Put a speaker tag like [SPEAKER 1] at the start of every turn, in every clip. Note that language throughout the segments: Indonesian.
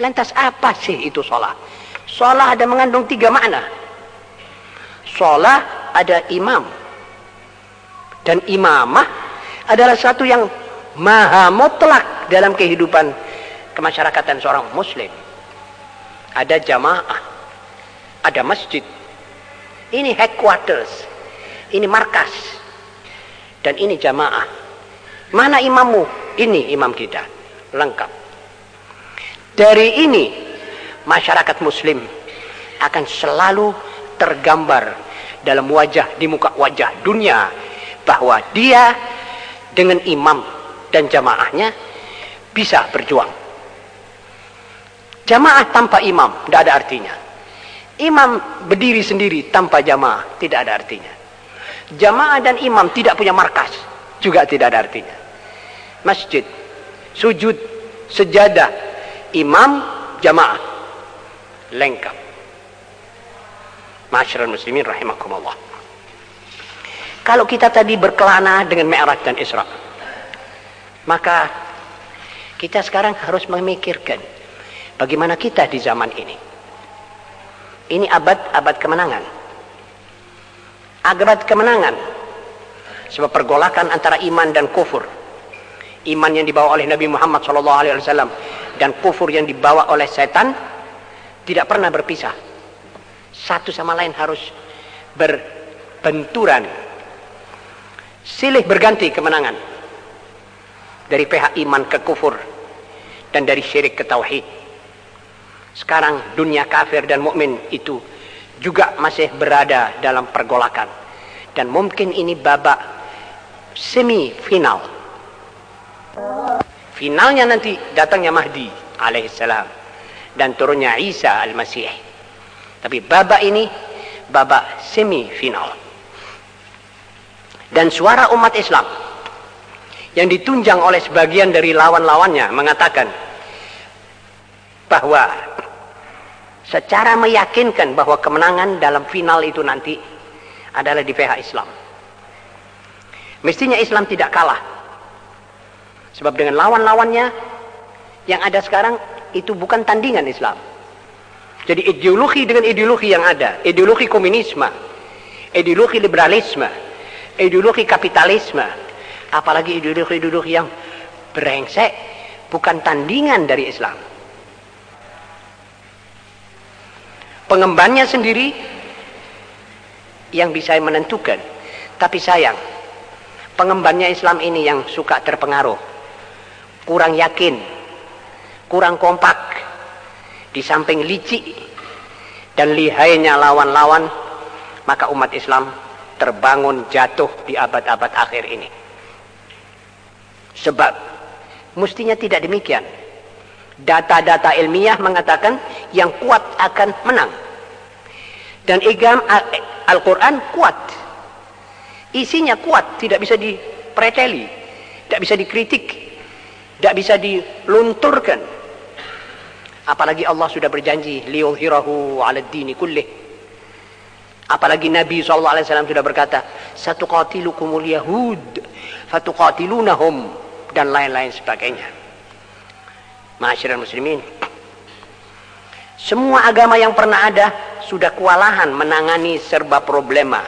[SPEAKER 1] Lantas apa sih itu sholat? Sholat ada mengandung tiga makna. Sholat ada imam. Dan imamah adalah satu yang maha mutlak dalam kehidupan kemasyarakatan seorang muslim. Ada jamaah, ada masjid. Ini headquarters, ini markas, dan ini jamaah. Mana imammu? Ini imam kita, lengkap. Dari ini masyarakat muslim akan selalu tergambar dalam wajah di muka wajah dunia bahwa dia dengan imam dan jamaahnya bisa berjuang. Jamaah tanpa imam tidak ada artinya. Imam berdiri sendiri tanpa jamaah tidak ada artinya. Jamaah dan imam tidak punya markas juga tidak ada artinya. Masjid, sujud, sejadah, imam, jamaah lengkap. Masyarakat muslimin rahimakumullah. Kalau kita tadi berkelana dengan Mi'raj dan Isra, maka kita sekarang harus memikirkan bagaimana kita di zaman ini. Ini abad-abad kemenangan. Abad kemenangan. Sebab pergolakan antara iman dan kufur. Iman yang dibawa oleh Nabi Muhammad SAW dan kufur yang dibawa oleh setan tidak pernah berpisah. Satu sama lain harus berbenturan. Silih berganti kemenangan. Dari pihak iman ke kufur dan dari syirik ke tauhid. Sekarang dunia kafir dan mukmin itu juga masih berada dalam pergolakan. Dan mungkin ini babak semi final. Finalnya nanti datangnya Mahdi alaihissalam dan turunnya Isa al-Masih. Tapi babak ini babak semi final. Dan suara umat Islam yang ditunjang oleh sebagian dari lawan-lawannya mengatakan bahwa secara meyakinkan bahwa kemenangan dalam final itu nanti adalah di pihak Islam. Mestinya Islam tidak kalah. Sebab dengan lawan-lawannya yang ada sekarang itu bukan tandingan Islam. Jadi ideologi dengan ideologi yang ada, ideologi komunisme, ideologi liberalisme, ideologi kapitalisme, apalagi ideologi-ideologi yang brengsek bukan tandingan dari Islam. pengembannya sendiri yang bisa menentukan. Tapi sayang, pengembannya Islam ini yang suka terpengaruh. Kurang yakin, kurang kompak, di samping licik dan lihainya lawan-lawan, maka umat Islam terbangun jatuh di abad-abad akhir ini. Sebab mestinya tidak demikian. Data-data ilmiah mengatakan yang kuat akan menang. Dan igam Al-Quran kuat. Isinya kuat, tidak bisa dipreteli, tidak bisa dikritik, tidak bisa dilunturkan. Apalagi Allah sudah berjanji, liyudhirahu ala dini kullih. Apalagi Nabi SAW sudah berkata, satu qatilukumul yahud, satu qatilunahum, dan lain-lain sebagainya. Masyarakat muslimin, semua agama yang pernah ada sudah kewalahan menangani serba problema.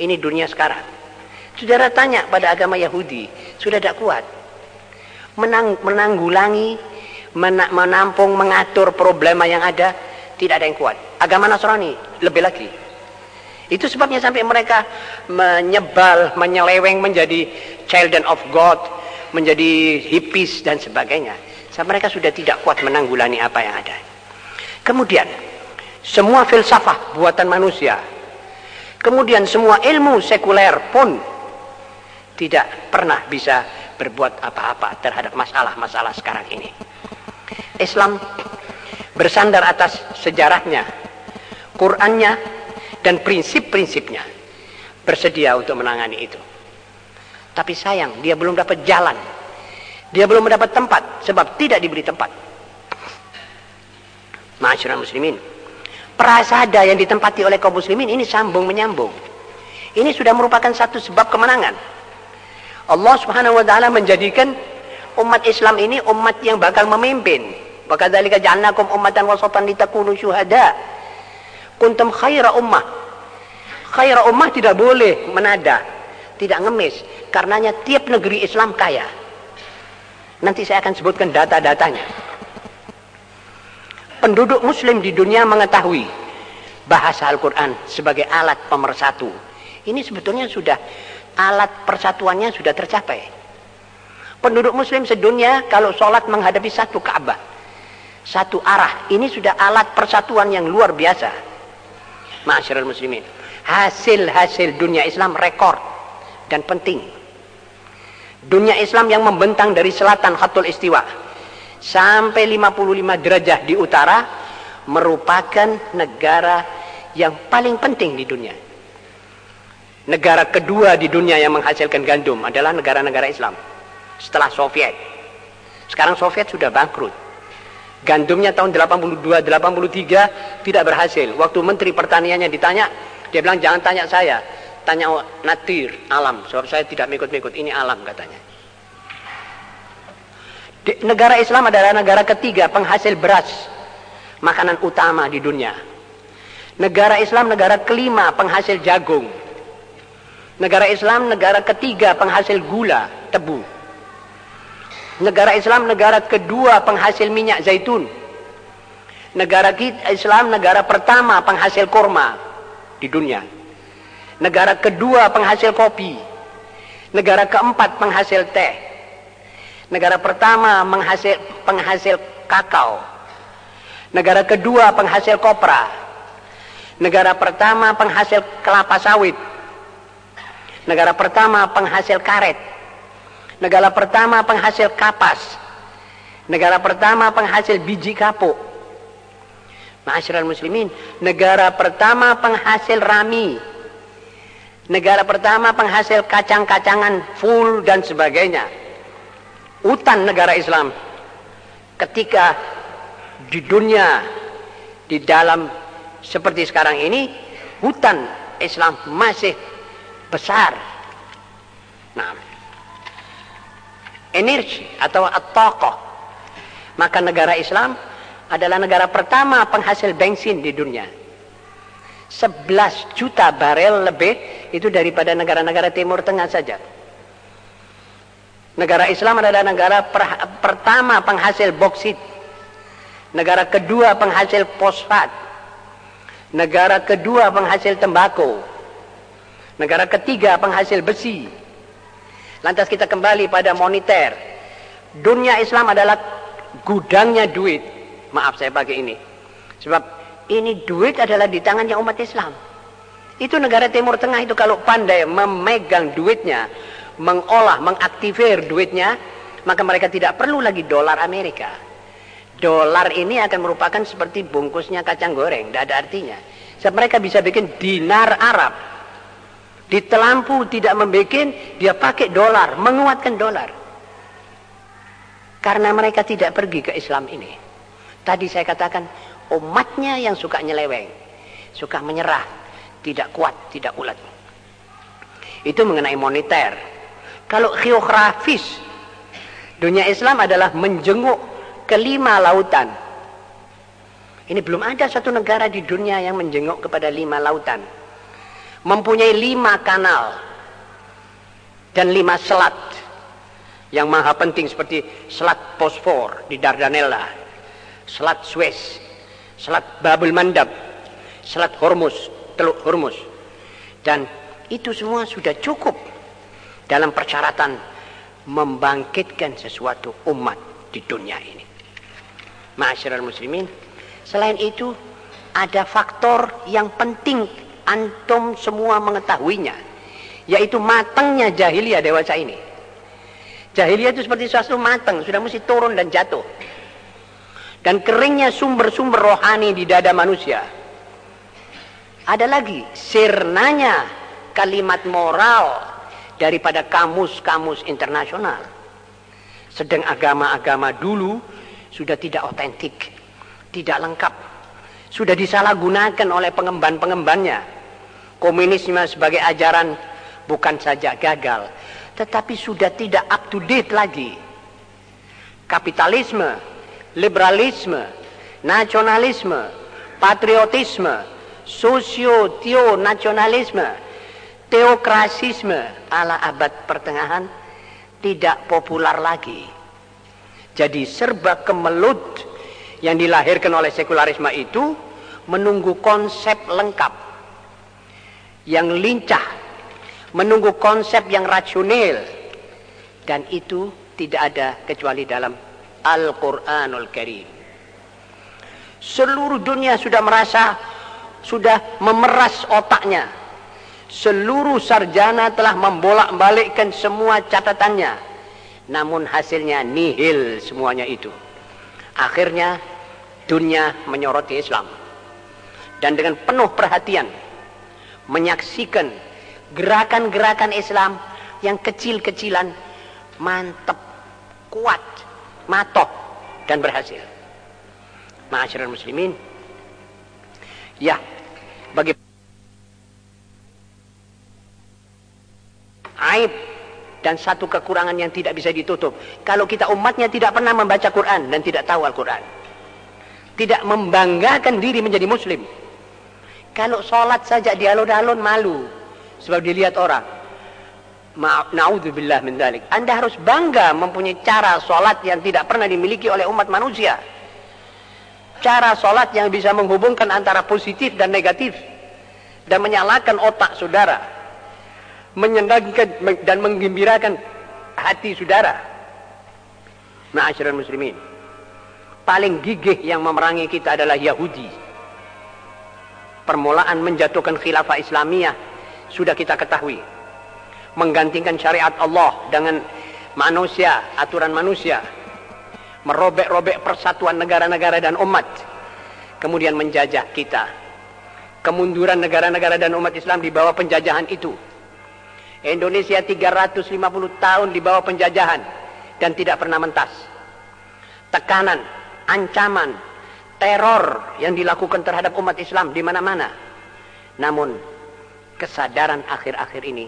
[SPEAKER 1] Ini dunia sekarang. Saudara tanya pada agama Yahudi, sudah tidak kuat. Menang, menanggulangi, mena, menampung, mengatur problema yang ada, tidak ada yang kuat. Agama Nasrani, lebih lagi. Itu sebabnya sampai mereka menyebal, menyeleweng menjadi children of God, menjadi hippies dan sebagainya. Sampai mereka sudah tidak kuat menanggulangi apa yang ada. Kemudian semua filsafah buatan manusia. Kemudian semua ilmu sekuler pun tidak pernah bisa berbuat apa-apa terhadap masalah-masalah sekarang ini. Islam bersandar atas sejarahnya, Qurannya, dan prinsip-prinsipnya bersedia untuk menangani itu. Tapi sayang, dia belum dapat jalan. Dia belum mendapat tempat sebab tidak diberi tempat. Masyarakat muslimin. Prasada yang ditempati oleh kaum muslimin ini sambung menyambung. Ini sudah merupakan satu sebab kemenangan. Allah subhanahu wa ta'ala menjadikan umat Islam ini umat yang bakal memimpin Wa kadzalika ja'alnakum ummatan wasatan litakunu syuhada. Kuntum khaira ummah. Khaira ummah tidak boleh menada, tidak ngemis. Karenanya tiap negeri Islam kaya. Nanti saya akan sebutkan data-datanya. Penduduk muslim di dunia mengetahui bahasa Al-Quran sebagai alat pemersatu. Ini sebetulnya sudah alat persatuannya sudah tercapai. Penduduk muslim sedunia kalau sholat menghadapi satu Ka'bah. Satu arah. Ini sudah alat persatuan yang luar biasa. Masyarakat muslimin. Hasil-hasil dunia Islam rekor dan penting. Dunia Islam yang membentang dari selatan Khatul Istiwa sampai 55 derajat di utara merupakan negara yang paling penting di dunia. Negara kedua di dunia yang menghasilkan gandum adalah negara-negara Islam. Setelah Soviet. Sekarang Soviet sudah bangkrut. Gandumnya tahun 82, 83 tidak berhasil. Waktu Menteri Pertaniannya ditanya, dia bilang jangan tanya saya. Tanya natir, alam. Sebab saya tidak mengikut-mengikut. Ini alam katanya. Di, negara Islam adalah negara ketiga penghasil beras. Makanan utama di dunia. Negara Islam negara kelima penghasil jagung. Negara Islam negara ketiga penghasil gula, tebu. Negara Islam negara kedua penghasil minyak zaitun. Negara Islam negara pertama penghasil korma di dunia. Negara kedua penghasil kopi. Negara keempat penghasil teh. Negara pertama menghasil, penghasil kakao. Negara kedua penghasil kopra. Negara pertama penghasil kelapa sawit. Negara pertama penghasil karet. Negara pertama penghasil kapas. Negara pertama penghasil biji kapuk. Ma'asyiral muslimin, negara pertama penghasil rami. Negara pertama penghasil kacang-kacangan full dan sebagainya. Hutan negara Islam. Ketika di dunia di dalam seperti sekarang ini hutan Islam masih besar. Nah, energi atau tokoh. Maka negara Islam adalah negara pertama penghasil bensin di dunia. 11 juta barel lebih itu daripada negara-negara Timur Tengah saja. Negara Islam adalah negara per, pertama penghasil boksit. Negara kedua penghasil fosfat. Negara kedua penghasil tembakau. Negara ketiga penghasil besi. Lantas kita kembali pada moneter. Dunia Islam adalah gudangnya duit. Maaf saya pakai ini. Sebab ini duit adalah di tangannya umat Islam. Itu negara Timur Tengah itu kalau pandai memegang duitnya, mengolah, mengaktifir duitnya, maka mereka tidak perlu lagi dolar Amerika. Dolar ini akan merupakan seperti bungkusnya kacang goreng, tidak ada artinya. Sebab mereka bisa bikin dinar Arab di telampu tidak membuat, dia pakai dolar, menguatkan dolar. Karena mereka tidak pergi ke Islam ini. Tadi saya katakan, umatnya yang suka nyeleweng. Suka menyerah, tidak kuat, tidak ulat. Itu mengenai moneter. Kalau geografis, dunia Islam adalah menjenguk kelima lautan. Ini belum ada satu negara di dunia yang menjenguk kepada lima lautan mempunyai lima kanal dan lima selat yang maha penting seperti selat Bosfor di Dardanella, selat Suez, selat Babul Mandab, selat Hormuz, Teluk Hormuz. Dan itu semua sudah cukup dalam persyaratan membangkitkan sesuatu umat di dunia ini. Masyarakat muslimin, selain itu ada faktor yang penting antum semua mengetahuinya yaitu matangnya jahiliyah dewasa ini. Jahiliyah itu seperti sesuatu matang sudah mesti turun dan jatuh. Dan keringnya sumber-sumber rohani di dada manusia. Ada lagi sirnanya kalimat moral daripada kamus-kamus internasional. Sedang agama-agama dulu sudah tidak otentik tidak lengkap. Sudah disalahgunakan oleh pengemban-pengembannya komunisme sebagai ajaran bukan saja gagal, tetapi sudah tidak up to date lagi. Kapitalisme liberalisme, nasionalisme, patriotisme, sosio-teo-nasionalisme, teokrasisme ala abad pertengahan tidak populer lagi. Jadi serba kemelut yang dilahirkan oleh sekularisme itu menunggu konsep lengkap yang lincah, menunggu konsep yang rasional dan itu tidak ada kecuali dalam Al-Qur'anul Karim. Seluruh dunia sudah merasa sudah memeras otaknya. Seluruh sarjana telah membolak-balikkan semua catatannya. Namun hasilnya nihil semuanya itu. Akhirnya dunia menyoroti Islam. Dan dengan penuh perhatian menyaksikan gerakan-gerakan Islam yang kecil-kecilan mantap, kuat, matok dan berhasil. Ma'asyiral muslimin, Ya, bagi aib dan satu kekurangan yang tidak bisa ditutup. Kalau kita umatnya tidak pernah membaca Quran dan tidak tahu Al-Quran. Tidak membanggakan diri menjadi muslim. Kalau sholat saja di alun-alun malu. Sebab dilihat orang. Na'udzubillah min dalik. Anda harus bangga mempunyai cara sholat yang tidak pernah dimiliki oleh umat manusia cara sholat yang bisa menghubungkan antara positif dan negatif dan menyalakan otak saudara menyenangkan dan menggembirakan hati saudara ma'asyiral muslimin paling gigih yang memerangi kita adalah Yahudi permulaan menjatuhkan khilafah Islamiyah sudah kita ketahui. Menggantikan syariat Allah dengan manusia aturan manusia. Merobek-robek persatuan negara-negara dan umat. Kemudian menjajah kita. Kemunduran negara-negara dan umat Islam di bawah penjajahan itu. Indonesia 350 tahun di bawah penjajahan dan tidak pernah mentas. Tekanan, ancaman, teror yang dilakukan terhadap umat Islam di mana-mana namun kesadaran akhir-akhir ini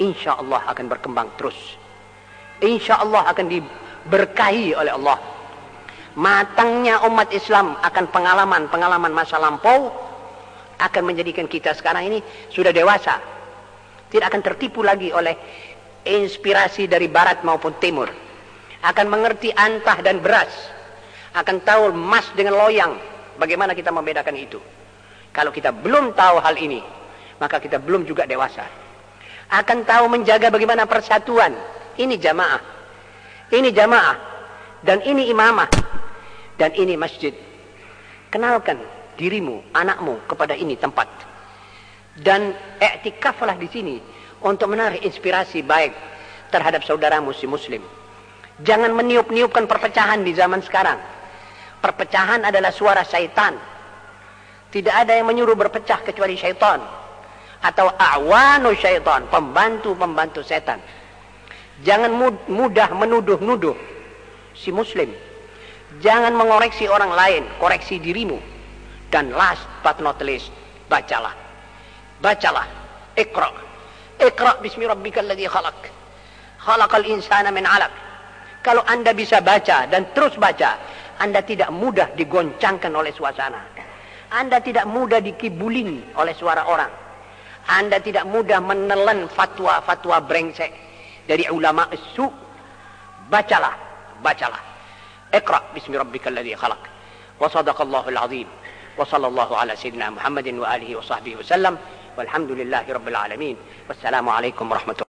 [SPEAKER 1] insya Allah akan berkembang terus insya Allah akan di berkahi oleh Allah. Matangnya umat Islam akan pengalaman-pengalaman masa lampau akan menjadikan kita sekarang ini sudah dewasa. Tidak akan tertipu lagi oleh inspirasi dari barat maupun timur. Akan mengerti antah dan beras. Akan tahu emas dengan loyang. Bagaimana kita membedakan itu. Kalau kita belum tahu hal ini, maka kita belum juga dewasa. Akan tahu menjaga bagaimana persatuan. Ini jamaah. Ini jamaah. Dan ini imamah. Dan ini masjid. Kenalkan dirimu, anakmu kepada ini tempat. Dan iktikaflah di sini untuk menarik inspirasi baik terhadap saudaramu si muslim. Jangan meniup-niupkan perpecahan di zaman sekarang. Perpecahan adalah suara syaitan. Tidak ada yang menyuruh berpecah kecuali syaitan. Atau awanu syaitan, pembantu-pembantu setan. Jangan mudah menuduh-nuduh si muslim. Jangan mengoreksi orang lain, koreksi dirimu. Dan last but not least, bacalah. Bacalah. Iqra. Iqra bismi rabbikal ladzi khalaq. Khalaqal insana min 'alaq. Kalau Anda bisa baca dan terus baca, Anda tidak mudah digoncangkan oleh suasana. Anda tidak mudah dikibulin oleh suara orang. Anda tidak mudah menelan fatwa-fatwa brengsek. Dari ulama su bacalah bacalah. Iqra bismi rabbikal ladzi khalaq. Wa sadaqallahul azim. Wa sallallahu ala sayyidina Muhammadin wa alihi wa sahbihi wasallam walhamdulillahi rabbil alamin. Wassalamu alaikum warahmatullahi